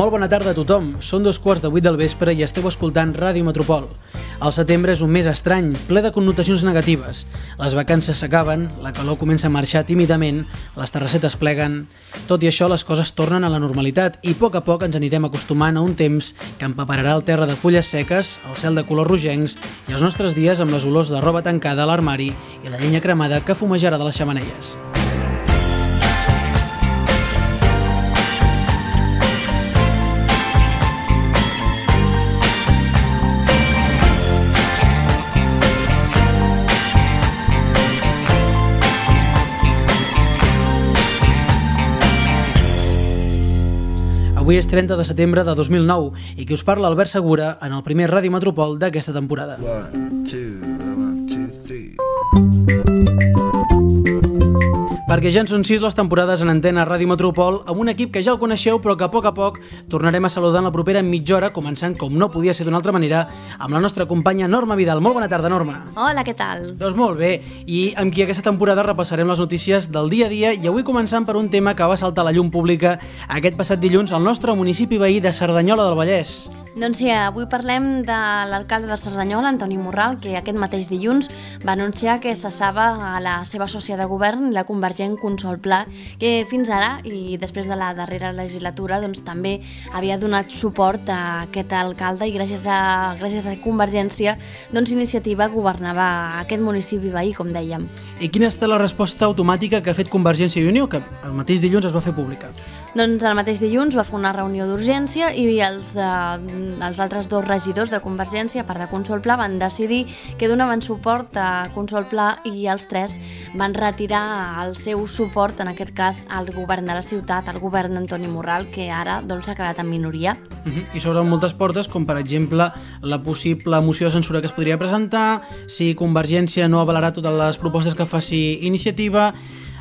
Molt bona tarda a tothom. Són dos quarts de vuit del vespre i esteu escoltant Ràdio Metropol. El setembre és un mes estrany, ple de connotacions negatives. Les vacances s'acaben, la calor comença a marxar tímidament, les terrassetes pleguen... Tot i això, les coses tornen a la normalitat i a poc a poc ens anirem acostumant a un temps que empapararà el terra de fulles seques, el cel de colors rogencs i els nostres dies amb les olors de roba tancada a l'armari i la llenya cremada que fumejarà de les xamanelles. Avui és 30 de setembre de 2009 i qui us parla Albert Segura en el primer Ràdio Metropol d'aquesta temporada. One, two, one, two, three. Perquè ja en són sis les temporades en antena a Ràdio Metropol amb un equip que ja el coneixeu però que a poc a poc tornarem a saludar en la propera mitja hora començant com no podia ser d'una altra manera amb la nostra companya Norma Vidal. Molt bona tarda, Norma. Hola, què tal? Doncs molt bé, i amb qui aquesta temporada repassarem les notícies del dia a dia i avui començant per un tema que va saltar a la llum pública aquest passat dilluns al nostre municipi veí de Cerdanyola del Vallès. Doncs sí, avui parlem de l'alcalde de Cerdanyola, Antoni Morral, que aquest mateix dilluns va anunciar que cessava a la seva sòcia de govern, la convergent Consol Pla, que fins ara, i després de la darrera legislatura, doncs també havia donat suport a aquest alcalde i gràcies a, gràcies a Convergència, doncs Iniciativa governava aquest municipi veí, com dèiem. I quina estat la resposta automàtica que ha fet Convergència i Unió, que el mateix dilluns es va fer pública? Doncs el mateix dilluns va fer una reunió d'urgència i els, eh, els altres dos regidors de Convergència, a part de Consol Pla, van decidir que donaven suport a Consol Pla i els tres van retirar el seu suport, en aquest cas, al govern de la ciutat, al govern d'Antoni Morral, que ara doncs, s'ha quedat en minoria. Uh -huh. I s'obren moltes portes, com per exemple la possible moció de censura que es podria presentar, si Convergència no avalarà totes les propostes que faci iniciativa...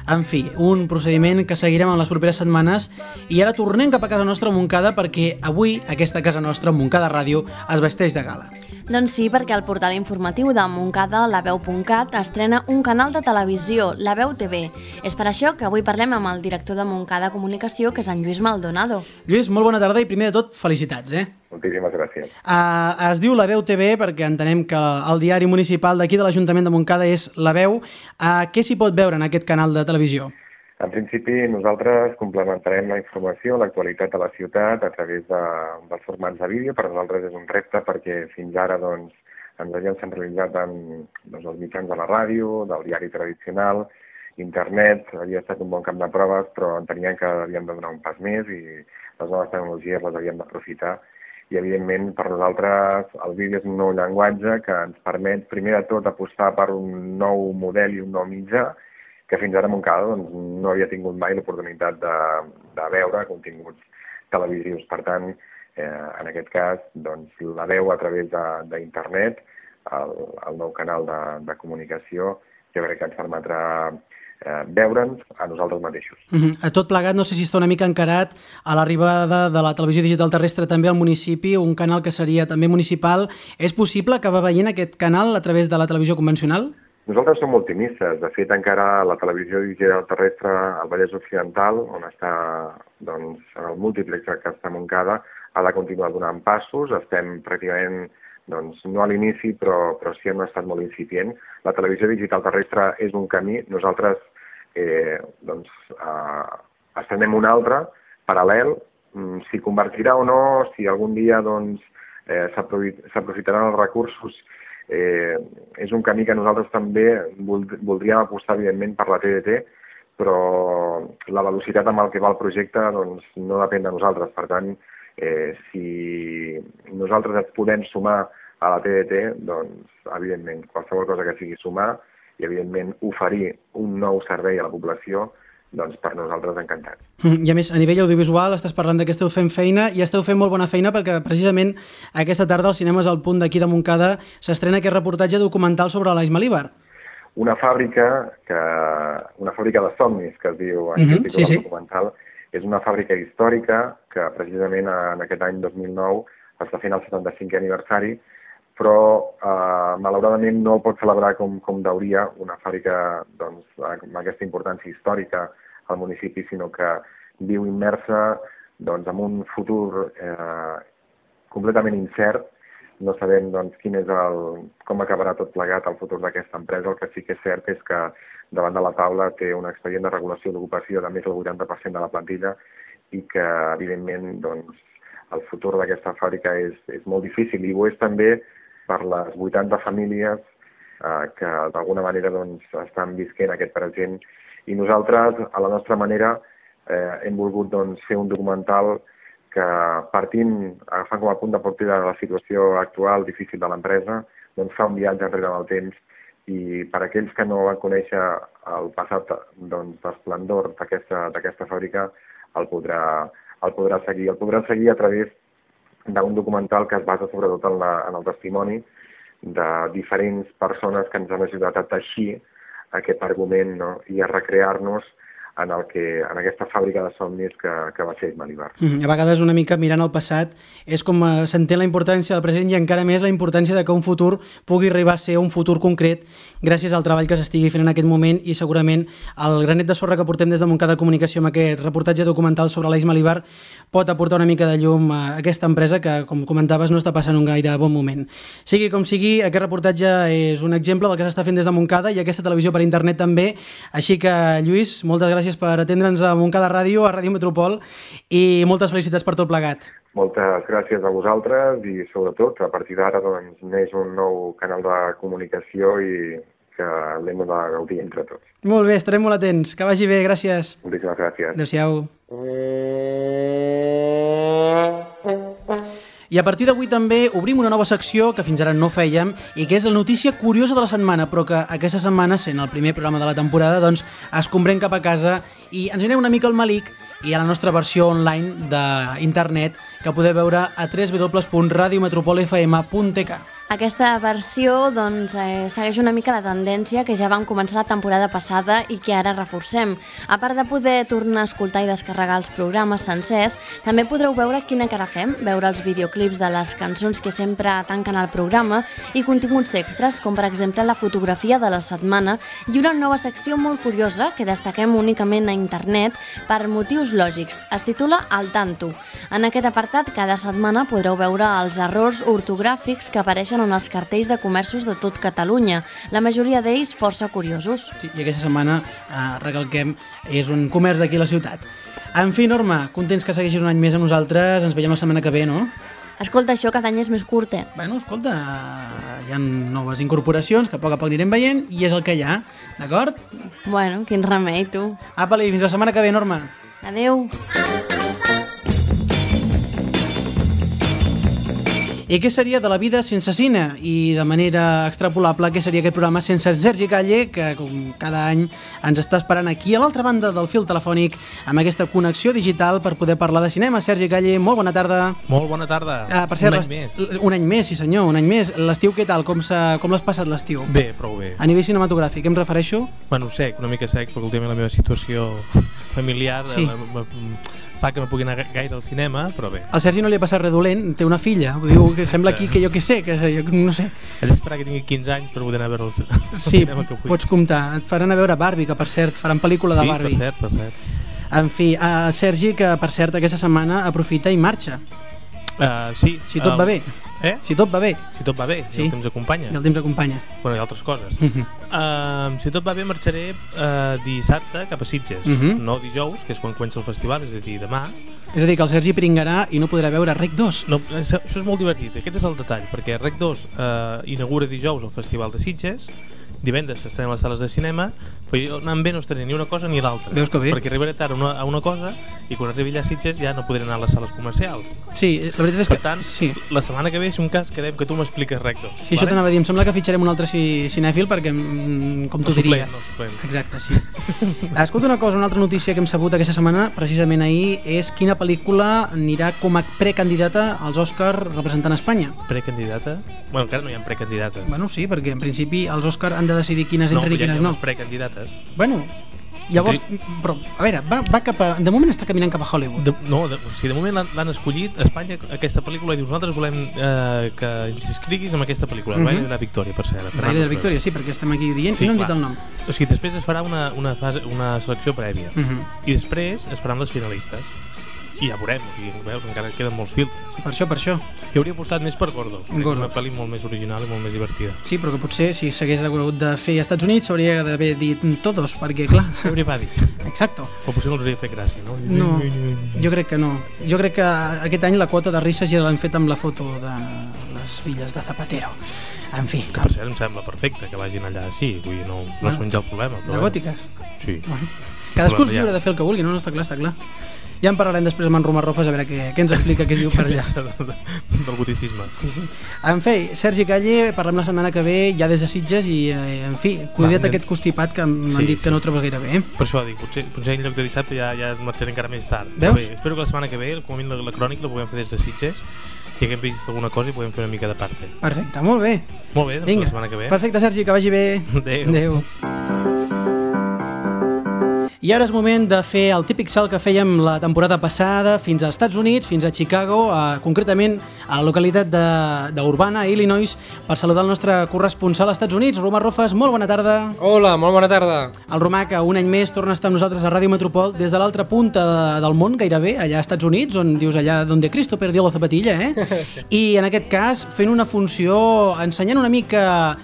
En fi, un procediment que seguirem en les properes setmanes i ara tornem cap a casa nostra a Montcada perquè avui aquesta casa nostra, Montcada Ràdio, es vesteix de gala. Doncs sí, perquè el portal informatiu de Montcada, laveu.cat, estrena un canal de televisió, La Veu TV. És per això que avui parlem amb el director de Montcada Comunicació, que és en Lluís Maldonado. Lluís, molt bona tarda i primer de tot, felicitats, eh? Moltíssimes gràcies. Uh, es diu La Veu TV perquè entenem que el diari municipal d'aquí de l'Ajuntament de Montcada és La Veu. Uh, què s'hi pot veure en aquest canal de televisió? En principi, nosaltres complementarem la informació, l'actualitat de la ciutat a través de, dels formats de vídeo. Per nosaltres és un repte perquè fins ara doncs, ens havíem centralitzat en doncs, els mitjans de la ràdio, del diari tradicional, internet, havia estat un bon camp de proves, però enteníem que havíem de donar un pas més i les noves tecnologies les havíem d'aprofitar i evidentment per nosaltres el vídeo és un nou llenguatge que ens permet primer de tot apostar per un nou model i un nou mitjà que fins ara Montcada doncs, no havia tingut mai l'oportunitat de, de veure continguts televisius. Per tant, eh, en aquest cas, doncs, la veu a través d'internet, el, el nou canal de, de comunicació, jo crec que ens permetrà eh, veure'ns a nosaltres mateixos. Uh -huh. A tot plegat, no sé si està una mica encarat a l'arribada de la televisió digital terrestre també al municipi, un canal que seria també municipal. És possible que va veient aquest canal a través de la televisió convencional? Nosaltres som optimistes. De fet, encara la televisió digital terrestre al Vallès Occidental, on està doncs, el múltiplex que està a Montcada, ha de continuar donant passos. Estem pràcticament doncs, no a l'inici, però, però sí un estat molt incipient. La televisió digital terrestre és un camí. Nosaltres eh, doncs, eh, estenem un altre, paral·lel. Mm, si convertirà o no, si algun dia doncs, eh, els recursos eh, és un camí que nosaltres també voldríem apostar, evidentment, per la TDT, però la velocitat amb el que va el projecte doncs, no depèn de nosaltres. Per tant, eh, si nosaltres et podem sumar a la TDT, doncs, evidentment, qualsevol cosa que sigui sumar i, evidentment, oferir un nou servei a la població, doncs per nosaltres encantat. Mm, I a més, a nivell audiovisual estàs parlant de que esteu fent feina i esteu fent molt bona feina perquè precisament aquesta tarda als cinemes al punt d'aquí de Montcada s'estrena aquest reportatge documental sobre l'Aix Malíbar. Una fàbrica, que, una fàbrica de somnis, que es diu en Mhm, aquest sí, sí. documental, és una fàbrica històrica que precisament en aquest any 2009 està fent el 75è aniversari, però eh, malauradament no el pot celebrar com, com deuria una fàbrica doncs, amb aquesta importància històrica al municipi, sinó que viu immersa doncs, amb un futur eh, completament incert, no sabem doncs, quin és el, com acabarà tot plegat el futur d'aquesta empresa. El que sí que és cert és que davant de la taula té un expedient de regulació d'ocupació de més del 80% de la plantilla i que, evidentment, doncs, el futur d'aquesta fàbrica és, és molt difícil i ho és també per les 80 famílies eh, que d'alguna manera doncs, estan visquent aquest present i nosaltres, a la nostra manera, eh, hem volgut doncs, fer un documental que partint, agafant com a punt de partida la situació actual difícil de l'empresa, doncs fa un viatge enrere en el temps i per aquells que no van conèixer el passat doncs, d'aquesta fàbrica el podrà, el podrà seguir. El podrà seguir a través d'un documental que es basa sobretot en, la, en el testimoni de diferents persones que ens han ajudat a teixir aquest argument no? i a recrear-nos en, el que, en aquesta fàbrica de somnis que, que va ser Malibar. Mm, a vegades una mica mirant el passat és com eh, s'entén la importància del present i encara més la importància de que un futur pugui arribar a ser un futur concret gràcies al treball que s'estigui fent en aquest moment i segurament el granet de sorra que portem des de Montcada Comunicació amb aquest reportatge documental sobre l'Eix Malibar pot aportar una mica de llum a aquesta empresa que, com comentaves, no està passant un gaire bon moment. Sigui com sigui, aquest reportatge és un exemple del que s'està fent des de Montcada i aquesta televisió per internet també, així que Lluís, moltes gràcies per atendre'ns a Montcada Ràdio, a Ràdio Metropol i moltes felicitats per tot plegat. Moltes gràcies a vosaltres i sobretot a partir d'ara doncs, neix un nou canal de comunicació i que l'hem de gaudir entre tots. Molt bé, estarem molt atents. Que vagi bé, gràcies. Moltíssimes gràcies. Adéu-siau. I a partir d'avui també obrim una nova secció que fins ara no fèiem i que és la notícia curiosa de la setmana, però que aquesta setmana, sent el primer programa de la temporada, doncs escombrem cap a casa i ens anirem una mica al malic i a la nostra versió online d'internet que podeu veure a www.radiometropolfm.tk. Aquesta versió doncs, eh, segueix una mica la tendència que ja vam començar la temporada passada i que ara reforcem. A part de poder tornar a escoltar i descarregar els programes sencers, també podreu veure quina cara fem, veure els videoclips de les cançons que sempre tanquen el programa i continguts extras, com per exemple la fotografia de la setmana i una nova secció molt curiosa que destaquem únicament a internet per motius lògics. Es titula Al tanto. En aquest apartat, cada setmana podreu veure els errors ortogràfics que apareixen en els cartells de comerços de tot Catalunya, la majoria d'ells força curiosos. Sí, I aquesta setmana, eh, recalquem, és un comerç d'aquí a la ciutat. En fi, Norma, contents que segueixis un any més amb nosaltres. Ens veiem la setmana que ve, no? Escolta, això cada any és més curt, eh? Bueno, escolta, hi ha noves incorporacions que a poc a poc anirem veient i és el que hi ha, d'acord? Bueno, quin remei, tu. Apa-li, fins la setmana que ve, Norma. Adeu. I què seria de la vida sense cine? I de manera extrapolable, què seria aquest programa sense Sergi Calle, que com cada any ens està esperant aquí a l'altra banda del fil telefònic amb aquesta connexió digital per poder parlar de cinema. Sergi Calle, molt bona tarda. Molt bona tarda. Ah, per cert, un any més. Un any més, sí senyor, un any més. L'estiu què tal? Com, com l'has passat l'estiu? Bé, prou bé. A nivell cinematogràfic, què em refereixo? Bueno, sec, una mica sec, perquè últimament la meva situació familiar Sí. eh, m- m- fa que no pugui anar ga- gaire al cinema, però bé. Al Sergi no li ha passat res dolent, té una filla. Ho diu que sembla aquí que jo què sé, que jo no sé. He d'esperar que tingui 15 anys per poder anar a veure el, Sí, cinema que vull. pots comptar. Et faran a veure Barbie, que per cert, faran pel·lícula de sí, Barbie. per cert, per cert. En fi, uh, Sergi, que per cert aquesta setmana aprofita i marxa. Uh, sí. Si tot el- va bé. Eh? Si tot va bé, Si tot va bé, Sí. i el temps acompanya. i el temps acompanya. Bueno, i altres coses. Mhm. Uh, si tot va bé, marxaré uh, dissabte cap a Sitges. Mhm. No dijous, que és quan comença el festival, és a dir, demà. És a dir, que el Sergi pringarà i no podrà veure Rec 2. No, això és molt divertit, aquest és el detall, perquè Rec 2 eh, inaugura dijous el Festival de Sitges, divendres s'estrena a les sales de cinema, però jo anant bé no estaré ni una cosa ni l'altra. Veus que bé. Perquè arribaré tard a una, a una cosa i quan arribi allà a Sitges ja no podré anar a les sales comercials. Sí, la veritat és que... Per tant, sí. la setmana que ve, si un cas, quedem que tu m'expliques Rec 2. Sí, això t'anava a dir, em sembla que fitxarem un altre ci- cinèfil perquè, mm, com t'ho No diria... suplent, no suplent. Exacte, sí. Escolta una cosa, una altra notícia que hem sabut aquesta setmana, precisament ahir, és quina pel·lícula anirà com a precandidata als Oscars representant Espanya. Precandidata? Bueno, encara no hi ha precandidates. Bueno, sí, perquè en principi els Oscars han de decidir quines no, i però hi ha, quines hi ha no. precandidates. Bueno, llavors, però, a veure, va, va cap a... De moment està caminant cap a Hollywood. De, no, de, o sigui, de moment l'han- escollit a Espanya aquesta pel·lícula i dius nosaltres volem eh, que s'inscriguis en aquesta pel·lícula Mhm. el baile de la Victòria per cert Fernando de Victòria, sí, perquè estem aquí dient Sí, i no hem dit el nom. o sigui, després es farà una, una, fase, una selecció prèvia Mhm. i després es faran les finalistes i ja veurem, o sigui, veus, encara queden molts filtres. Per això, per això. Jo hauria apostat més per Gordos, que és Gordos. una pel·li molt més original i molt més divertida. Sí, però que potser si s'hagués hagut de fer a Estats Units s'hauria d'haver dit todos, perquè clar... Everybody. Exacto. O potser no els hauria fet gràcia, no? No, jo crec que no. Jo crec que aquest any la quota de risses ja l'han fet amb la foto de les filles de Zapatero. En fi, Que per cert em sembla perfecte que vagin allà així, vull dir, no, no són ja el problema. Però de gòtiques. Sí. Bueno, cadascú és lliure de fer el que vulgui, no? no està clar, està clar. Ja en parlarem després amb en Romà Rofes a veure què, què ens explica, què diu per allà. del goticisme. Sí, sí. En fi, Sergi Calle, parlem la setmana que ve ja des de Sitges i, eh, en fi, cuida't aquest constipat que m'han Sí, dit que sí. no trobes gaire bé. Eh? Per això dic, potser, potser en lloc de dissabte ja, ja marxaré encara més tard. Veus? Bé, espero que la setmana que ve, com a mínim la, la crònica la puguem fer des de Sitges i que hem vist alguna cosa i podem fer una mica de parte. Perfecte, molt bé. Molt bé, doncs Vinga, la setmana que ve. perfecte, Sergi, que vagi bé. Adéu. Adéu. I ara és moment de fer el típic salt que fèiem la temporada passada fins als Estats Units, fins a Chicago, a, concretament a la localitat de- d'Urbana, Illinois, per saludar el nostre corresponsal als Estats Units, Romà Rofes. Molt bona tarda. Hola, molt bona tarda. El Romà, que un any més torna a estar amb nosaltres a Ràdio Metropol des de l'altra punta de, del món, gairebé, allà als Estats Units, on dius allà donde Cristo perdió la zapatilla, eh? Sí. I en aquest cas fent una funció, ensenyant una mica...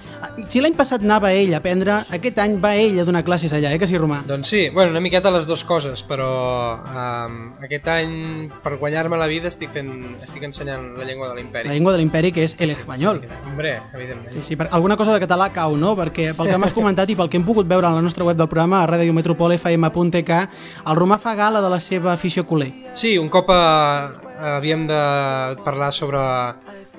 Si l'any passat anava ell a aprendre, aquest any va ell a donar classes allà, eh que sí, Romà? Doncs sí, bueno, una miqueta les dues coses, però um, aquest any, per guanyar-me la vida, estic, fent, estic ensenyant la llengua de l'imperi. La llengua de l'imperi, que és el espanyol. Hombre, evidentment. Sí, sí, per, alguna cosa de català cau, no? Perquè pel que m'has comentat i pel que hem pogut veure a la nostra web del programa, a radiometropolfm.tk, el Romà fa gala de la seva afició culer. Sí, un cop eh, havíem de parlar sobre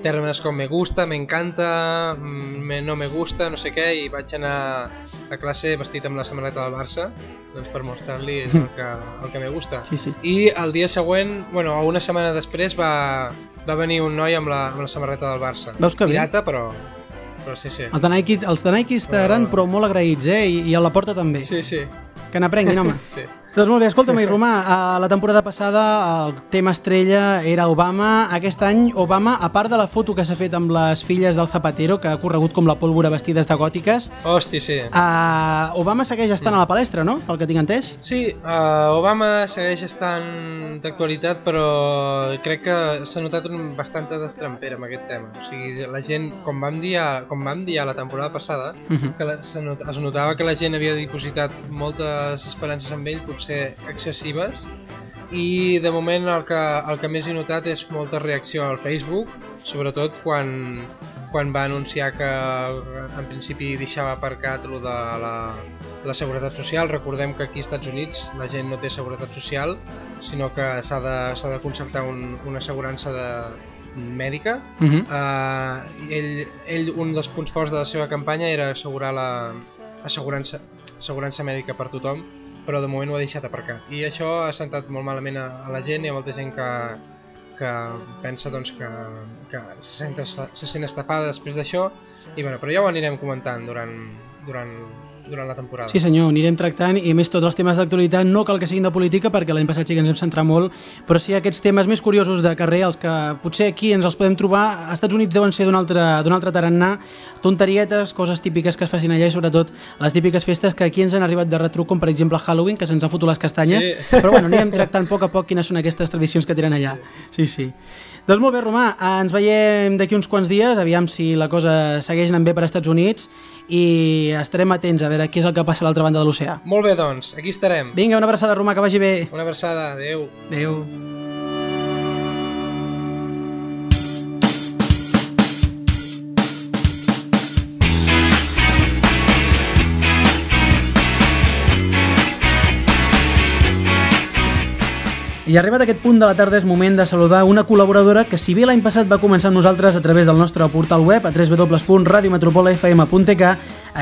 termes com me gusta, me encanta, mm, me, no me gusta, no sé què, i vaig anar a classe vestit amb la samarreta del Barça, doncs per mostrar-li el que, el que me gusta. Sí, sí. I el dia següent, bueno, una setmana després va, va venir un noi amb la, amb la samarreta del Barça. Veus que bé? Pirata, però, però sí, sí. El de Nike, els de Nike estaran però molt agraïts, eh? I, i a la porta també. Sí, sí, Que n'aprenguin, home. sí. Doncs molt bé, escolta'm, i Romà, a la temporada passada el tema estrella era Obama. Aquest any, Obama, a part de la foto que s'ha fet amb les filles del Zapatero, que ha corregut com la pólvora vestides de gòtiques, Hosti, sí. uh, Obama segueix estant a la palestra, no?, pel que tinc entès. Sí, uh, Obama segueix estant d'actualitat, però crec que s'ha notat un, bastanta destrempera amb aquest tema. O sigui, la gent, com vam dir, a- com vam dir a la temporada passada, Mhm. que la, se not, es notava que la gent havia dipositat moltes esperances en ell, potser excessives, i de moment el que, el que més he notat és molta reacció al Facebook, sobretot quan, quan va anunciar que en principi deixava aparcat lo de la, la seguretat social. Recordem que aquí als Estats Units la gent no té seguretat social, sinó que s'ha de, de concertar un, una assegurança de, mèdica. Uh -huh. Uh, ell, ell, un dels punts forts de la seva campanya era assegurar la assegurança, assegurança mèdica per tothom, però de moment ho ha deixat aparcat. I això ha sentat molt malament a, a la gent, hi ha molta gent que, que pensa doncs, que, que se, sent, se sent estafada després d'això, i bueno, però ja ho anirem comentant durant, durant, durant la temporada. Sí senyor, anirem tractant i a més tots els temes d'actualitat no cal que siguin de política perquè l'any passat sí que ens hem centrat molt però sí aquests temes més curiosos de carrer els que potser aquí ens els podem trobar als Estats Units deuen ser d'un altre, altre tarannà tonterietes, coses típiques que es facin allà i sobretot les típiques festes que aquí ens han arribat de retruc com per exemple Halloween que se'ns ha fotut les castanyes Sí. però bueno, anirem tractant a poc a poc quines són aquestes tradicions que tenen allà sí, sí doncs molt bé, Romà, ens veiem d'aquí uns quants dies, aviam si la cosa segueix anant bé per als Estats Units i estarem atents a veure què és el que passa a l'altra banda de l'oceà. Molt bé, doncs, aquí estarem. Vinga, una abraçada, Romà, que vagi bé. Una abraçada, adeu. Adéu. I arribat a aquest punt de la tarda és moment de saludar una col·laboradora que si bé l'any passat va començar amb nosaltres a través del nostre portal web a www.radiometropolfm.tk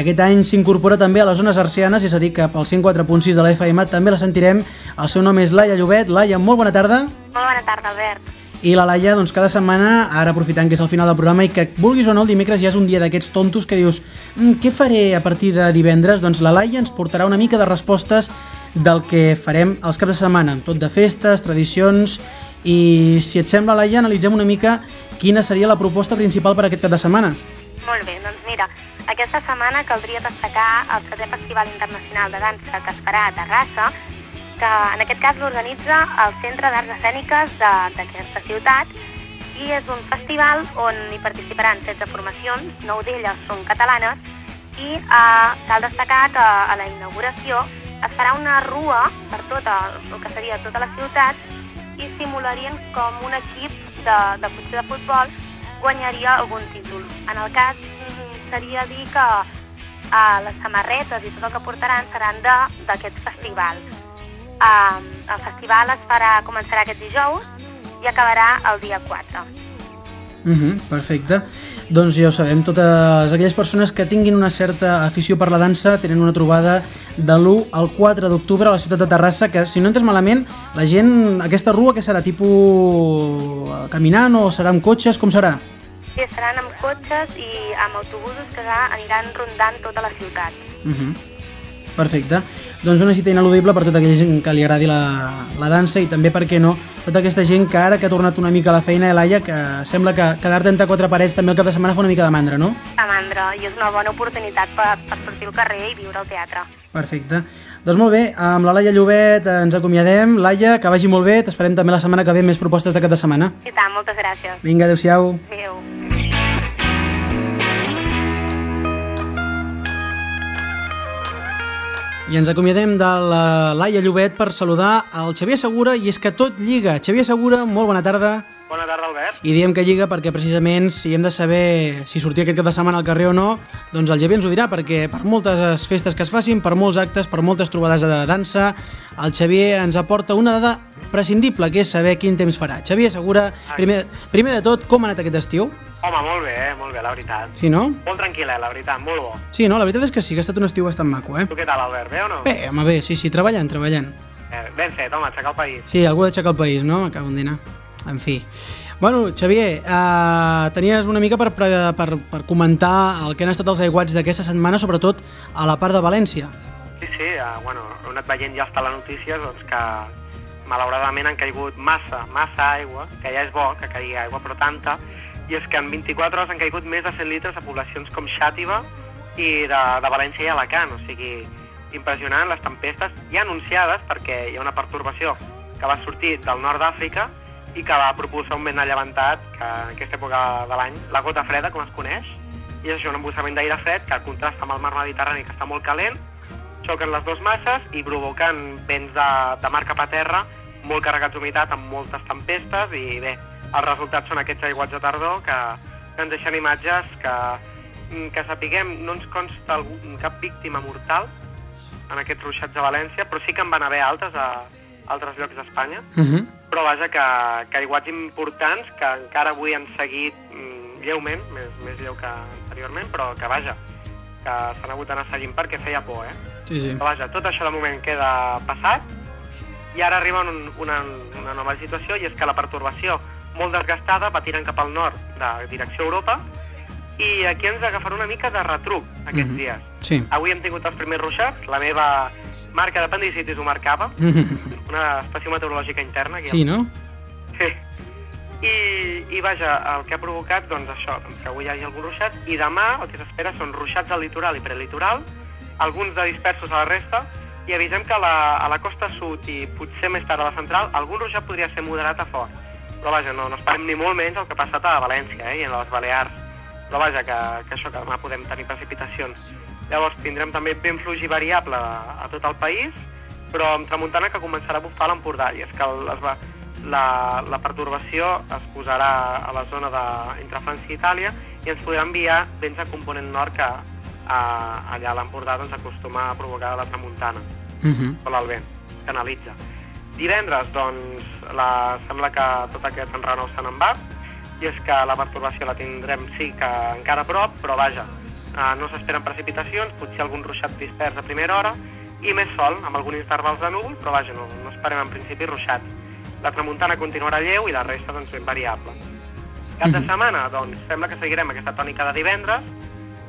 aquest any s'incorpora també a les zones arcianes i s'ha dit que pel 104.6 de la FM també la sentirem. El seu nom és Laia Llobet. Laia, molt bona tarda. Molt bona tarda, Albert. I la Laia, doncs cada setmana, ara aprofitant que és el final del programa i que vulguis o no, el dimecres ja és un dia d'aquests tontos que dius mm, què faré a partir de divendres? Doncs la Laia ens portarà una mica de respostes del que farem els caps de setmana, tot de festes, tradicions i si et sembla, Laia, analitzem una mica quina seria la proposta principal per aquest cap de setmana. Molt bé, doncs mira, aquesta setmana caldria destacar el setè Festival Internacional de Dansa que es farà a Terrassa que en aquest cas l'organitza el Centre d'Arts Escèniques d'aquesta ciutat i és un festival on hi participaran 16 formacions, 9 d'elles són catalanes, i eh, cal destacar que a la inauguració es farà una rua per tota, el que seria tota la ciutat i simularien com un equip de, de potser de futbol guanyaria algun títol. En el cas mm, seria dir que eh, les samarretes i tot el que portaran seran d'aquest festival. Eh, el festival es farà, començarà aquest dijous i acabarà el dia 4. Mhm, perfecte. Doncs ja ho sabem, totes aquelles persones que tinguin una certa afició per la dansa tenen una trobada de l'1 al 4 d'octubre a la ciutat de Terrassa, que si no entes malament, la gent, aquesta rua que serà tipus caminant o serà amb cotxes, com serà? Sí, seran amb cotxes i amb autobusos que ja aniran rondant tota la ciutat. Mhm. Perfecte. Doncs una cita ineludible per tota aquella gent que li agradi la, la dansa i també, per què no, tota aquesta gent que ara que ha tornat una mica a la feina, Elaia, que sembla que quedar-te entre quatre parets també el cap de setmana fa una mica de mandra, no? A mandra, i és una bona oportunitat per, per sortir al carrer i viure al teatre. Perfecte. Doncs molt bé, amb la Laia Llobet ens acomiadem. Laia, que vagi molt bé, t'esperem també la setmana que ve més propostes de cap de setmana. I tant, moltes gràcies. Vinga, adeu-siau. Adéu. I ens acomiadem de la Laia Llobet per saludar al Xavier Segura i és que tot lliga. Xavier Segura, molt bona tarda. Bona tarda, Albert. I diem que lliga perquè precisament si hem de saber si sortir aquest cap de setmana al carrer o no, doncs el Xavier ens ho dirà perquè per moltes festes que es facin, per molts actes, per moltes trobades de dansa, el Xavier ens aporta una dada prescindible, que és saber quin temps farà. Xavier Segura, primer, primer de tot, com ha anat aquest estiu? Home, molt bé, eh? molt bé, la veritat. Sí, no? Molt tranquil·la, la veritat, molt bo. Sí, no? La veritat és que sí, que ha estat un estiu bastant maco, eh? Tu què tal, Albert, bé o no? Bé, home, bé, sí, sí, treballant, treballant. Eh, ben fet, home, aixecar el país. Sí, algú ha d'aixecar el país, no? Acabo un dinar. En fi. Bueno, Xavier, eh, tenies una mica per, per, per, comentar el que han estat els aiguats d'aquesta setmana, sobretot a la part de València. Sí, sí, eh, bueno, he anat veient ja hasta la notícia doncs, que malauradament han caigut massa, massa aigua, que ja és bo que caigui aigua, però tanta, i és que en 24 hores han caigut més de 100 litres a poblacions com Xàtiva i de, de València i Alacant, o sigui, impressionant les tempestes ja anunciades perquè hi ha una pertorbació que va sortir del nord d'Àfrica i que va propulsar un vent allevantat que en aquesta època de l'any, la gota freda, com es coneix, i és això, un embussament d'aire fred que contrasta amb el mar Mediterrani, que està molt calent, xoquen les dues masses i provocant vents de, de mar cap a terra molt carregats d'humitat, amb moltes tempestes, i bé, els resultats són aquests aiguats de tardor que, que ens deixen imatges que, mm, que sapiguem, no ens consta algú, cap víctima mortal en aquests ruixats de València, però sí que en van haver altres a, a altres llocs d'Espanya, Uh -huh. però vaja, que, que aiguats importants que encara avui han seguit mm, lleument, més, més lleu que anteriorment, però que vaja, que s'han hagut d'anar seguint perquè feia por, eh? Sí, sí. Però vaja, tot això de moment queda passat i ara arriba un, una, una nova situació i és que la pertorbació molt desgastada va tirant cap al nord de direcció a Europa i aquí ens agafarà una mica de retruc aquests Mhm. dies. Sí. Avui hem tingut els primers ruixats, la meva marca d'apendicitis ho marcava, una estació meteorològica interna. Aquí Sí, no? Sí. I, I vaja, el que ha provocat, doncs això, doncs que avui hi hagi alguns ruixats, i demà el que s'espera són ruixats al litoral i prelitoral, alguns de dispersos a la resta, i avisem que a la, a la costa sud i potser més tard a la central, algun ruixat podria ser moderat a fort. Però vaja, no, no esperem ni molt menys el que ha passat a València eh, i a les Balears. Però vaja, que, que això, que demà podem tenir precipitacions. Llavors tindrem també vent fluix i variable a, a tot el país, però amb tramuntana que començarà a bufar l'Empordà, i és que el, es va, la, la pertorbació es posarà a la zona de, entre França i Itàlia i ens podrà enviar vents de component nord que a, allà a l'Empordà doncs, acostuma a provocar la tramuntana, Uh -huh. o el vent, que analitza. Divendres, doncs, la, sembla que tot aquest enrenou se n'en va, i és que la pertorbació la tindrem sí que encara a prop, però vaja, eh, no s'esperen precipitacions, potser algun ruixat dispers a primera hora, i més sol, amb alguns intervals de núvol, però vaja, no, no esperem en principi ruixats. La tramuntana continuarà lleu i la resta doncs ben variable. Cap de Mhm. setmana, doncs, sembla que seguirem aquesta tònica de divendres,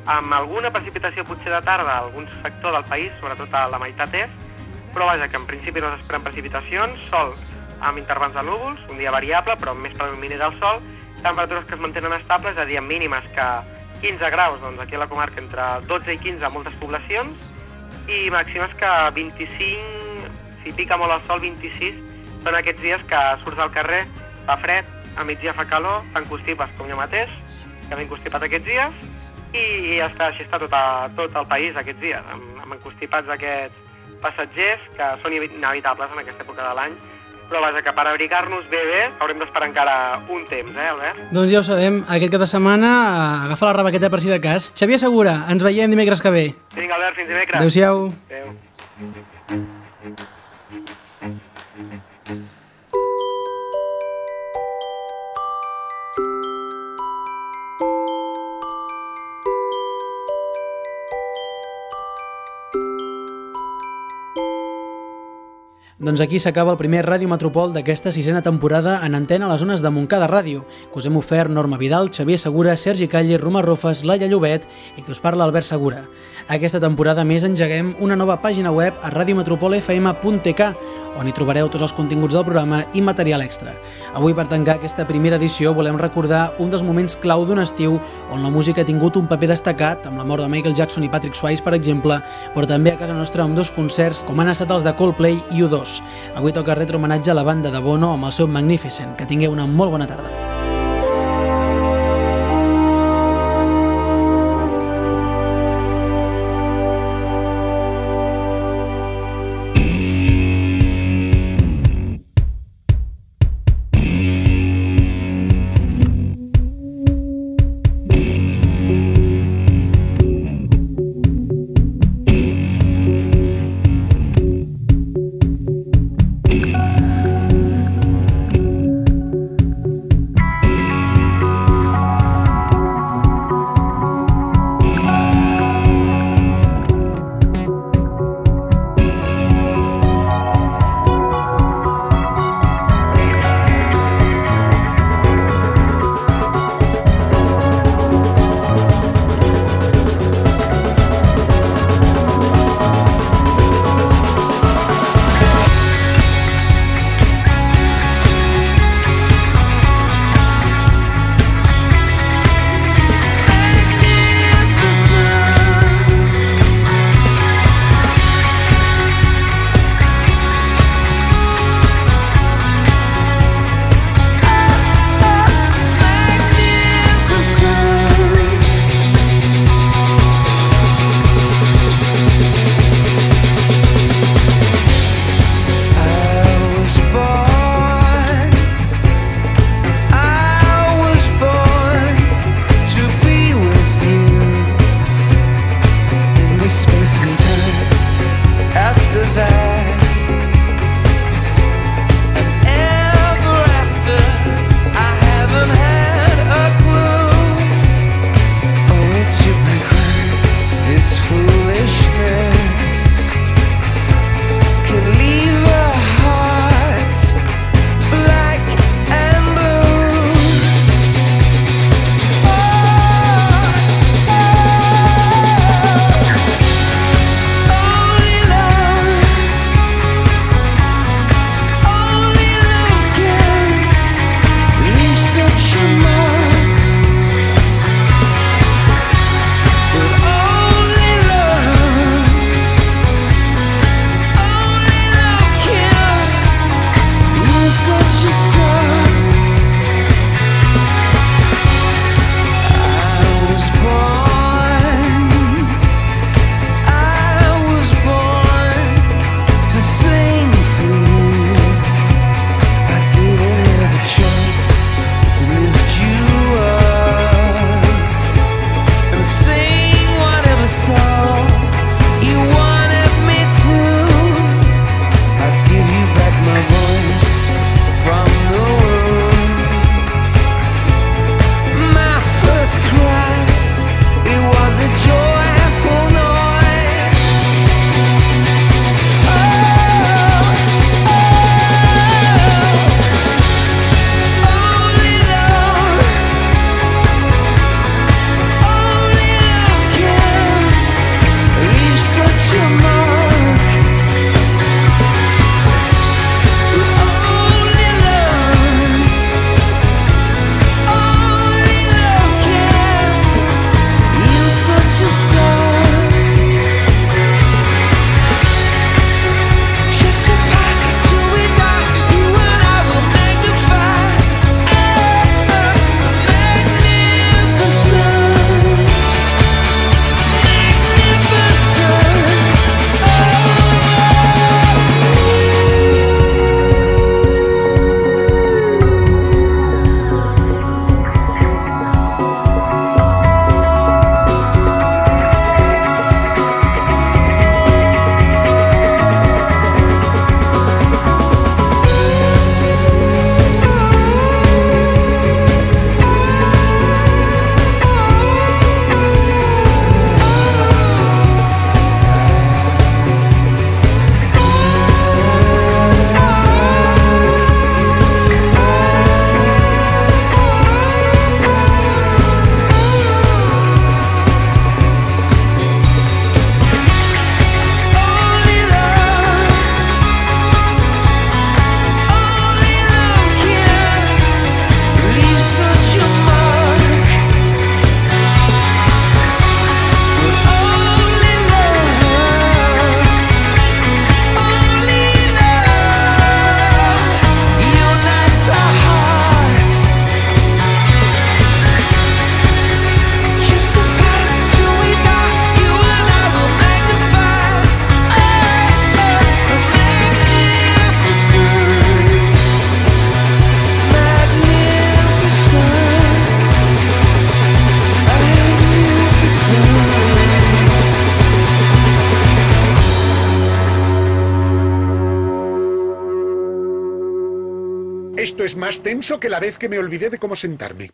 amb alguna precipitació potser de tarda a algun sector del país, sobretot a la meitat est, però vaja, que en principi no s'esperen precipitacions, sol amb intervals de núvols, un dia variable, però amb més predomini del sol, temperatures que es mantenen estables, és a dir, amb mínimes que 15 graus, doncs aquí a la comarca entre 12 i 15 a moltes poblacions, i màximes que 25, si pica molt el sol, 26, són aquests dies que surts al carrer, fa fred, a migdia fa calor, t'encostipes com jo mateix, que m'he encostipat aquests dies, i, està, així està tot, a, tot el país aquests dies, amb, amb encostipats aquests passatgers que són inevitables en aquesta època de l'any, però vaja, que per abrigar-nos bé bé haurem d'esperar encara un temps, eh, Albert? Doncs ja ho sabem, aquest cap de setmana eh, agafa la rebaqueta per si de cas. Xavier Segura, ens veiem dimecres que ve. Vinga, Albert, fins dimecres. Adéu-siau. Adéu. Doncs aquí s'acaba el primer Ràdio Metropol d'aquesta sisena temporada en antena a les zones de Montcada Ràdio, que us hem ofert Norma Vidal, Xavier Segura, Sergi Calle, Roma Rofes, Laia Llobet i que us parla Albert Segura. Aquesta temporada més engeguem una nova pàgina web a radiometropolfm.tk on hi trobareu tots els continguts del programa i material extra. Avui, per tancar aquesta primera edició, volem recordar un dels moments clau d'un estiu on la música ha tingut un paper destacat, amb la mort de Michael Jackson i Patrick Swayze, per exemple, però també a casa nostra amb dos concerts, com han estat els de Coldplay i U2. Avui toca retro homenatge a la banda de Bono amb el seu Magnificent. Que tingueu una molt bona tarda. Tenso que la vez que me olvidé de cómo sentarme.